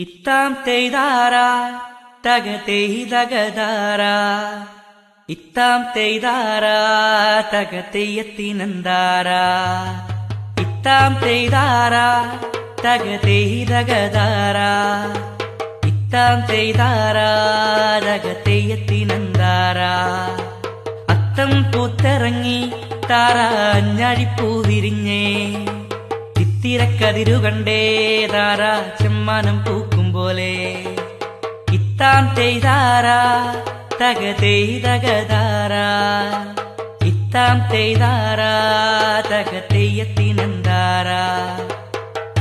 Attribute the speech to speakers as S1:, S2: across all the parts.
S1: ഇത്താം തെയ്താര തക തെയ്തകതാര. ഇത്താം തെയ്താര തക തെയ്യത്തിനന്താര. ഇത്താം തെയ്താര തക തെയ്തകതാര. ഇത്താം തെയ്താര തക തെയ്യത്തിനന്താര. അത്തം പൂത്തിറങ്ങി താര അഞ്ഞാഴിപ്പൂ വിരിഞ്ഞേ. ചിത്തിരക്കതിരു കണ്ടേ താര ചെമ്മാനം പൂക്കും പോലെ ഇത്താം തെയ്താര തക തെയ്തകതാര ഇത്താം തെയ്താര തക തെയ്യത്തിനന്താര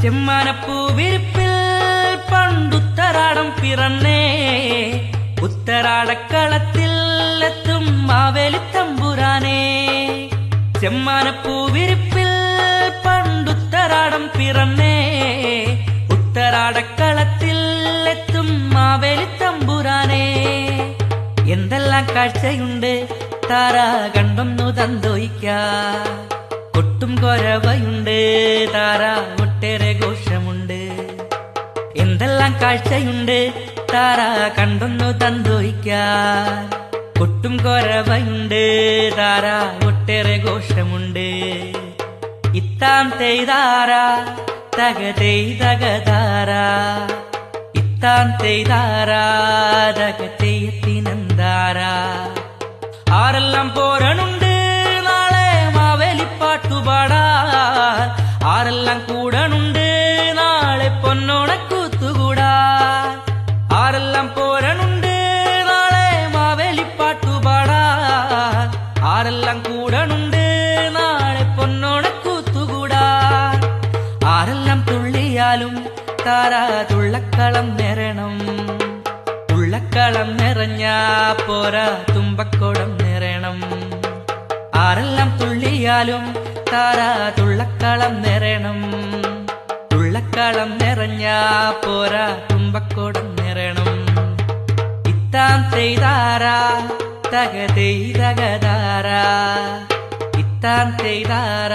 S1: ചെമ്മാനപ്പൂ വിരിപ്പിൽ പണ്ടുത്തരാടം പിറന്നേ ഉത്തരാടക്കളത്തിൽ എത്തും മാവേലിത്തമ്പുരാനേ ചെമ്മാനപ്പൂ വിരിപ്പിൽ പണ്ടുത്തരാടം പിറന്നേ. ഉത്തരാടക്കളത്തിൽ എത്തും മാവേലി തമ്പുരാനേ. എന്തെല്ലാം കാഴ്ചയുണ്ട്? താര കണ്ടൊന്നു തന്തോയിക്ക. കൊട്ടും കൊരവയുണ്ട്. താര ഒട്ടേറെ ഘോഷമുണ്ട്. എന്തെല്ലാം കാഴ്ചയുണ്ട്? താര കണ്ടൊന്നു തന്തോയിക്ക. കൊട്ടും കൊരവയുണ്ട്. താര ഒട്ടേറെ ഘോഷമുണ്ട്. இத்தாம் தெய்தாரா தக தெய்தகதாரா இத்தான் தெய்தாரா தக தெய்யத்தினந்தாரா ஆரெல்லாம் போரனுண்டு நாளே மாவேலி பாட்டு பாடா ஆரெல்லாம் கூடனுண்டு நாளை பொன்னோட கூத்துகூடா? ஆரெல்லாம் போரனுண்டு நாளே மாவேலி பாட்டு பாடா ஆரெல்லாம் തുള്ളിയാലും താരാ തുള്ളക്കളം നിറണം തുള്ളക്കളം നിറഞ്ഞ പോരാ തുമ്പക്കോടം നിറയണം ആരെല്ലാം തുള്ളിയാലും താരാ തുള്ളക്കളം നിറയണം തുള്ളക്കളം നിറഞ്ഞ പോരാ തുമ്പക്കോടം നിറയണം ഇത്താം ചെയ്താരാ തക തെയ്തകതാര. ഇത്താം തെയ്താര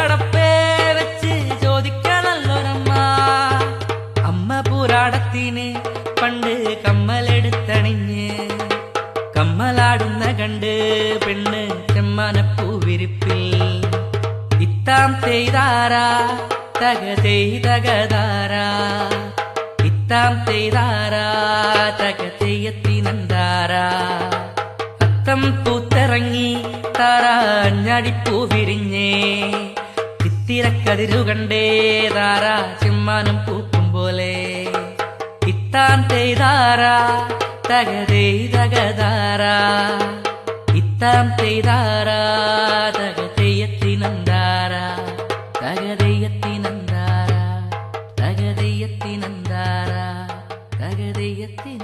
S1: നല്ലടപ്പേ വെച്ച് ചോദിക്കണല്ലോരമ്മ. അമ്മ പുരാടത്തിന് പണ്ട് കമ്മലെടുത്തണിഞ്ഞ്. കമ്മലാടുന്ന കണ്ട് പെണ്ണ് ചെമ്മാനപ്പൂവിരിപ്പിൽ ഇത്താം ചെയ്താരാ തക ചെയ്തകതാരാ ഇത്താം ചെയ്താരാ തക തെയ്യത്തിനന്താര. അത്തം പൂത്തിറങ്ങി താര അഞ്ഞാടിപ്പൂ വിരിഞ്ഞേ. ചിത്തിരക്കതിരു കണ്ടേ താര ചെമ്മാനം പൂക്കും പോലെ ഇത്താൻ തെയ്താര തക തെയ്തകതാര ഇത്താം തെയ്താര തക തെയ്യത്തിനന്താര തക തെയ്യത്തിനന്താര തക തെയ്യത്തിനന്താര തക തെയ്യത്തിന